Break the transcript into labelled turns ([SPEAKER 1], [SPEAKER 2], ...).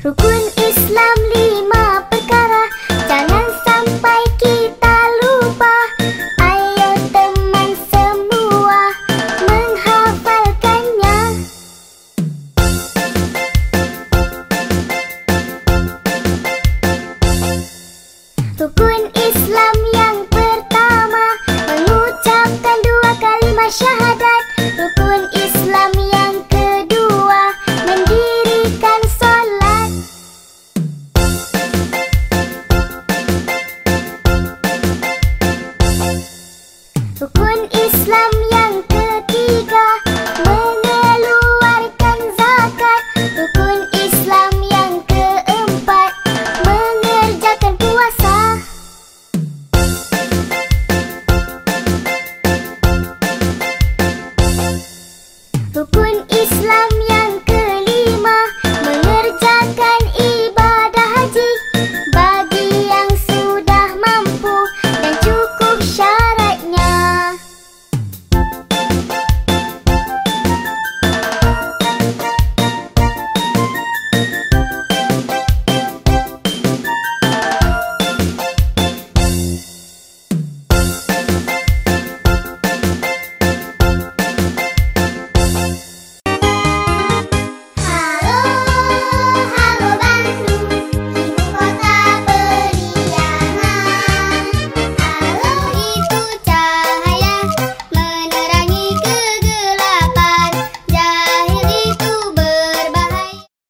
[SPEAKER 1] Rukun Islam lima perkara. Jangan sampai kita lupa. Ayo teman semua menghafalkannya. Rukun Rukun Islam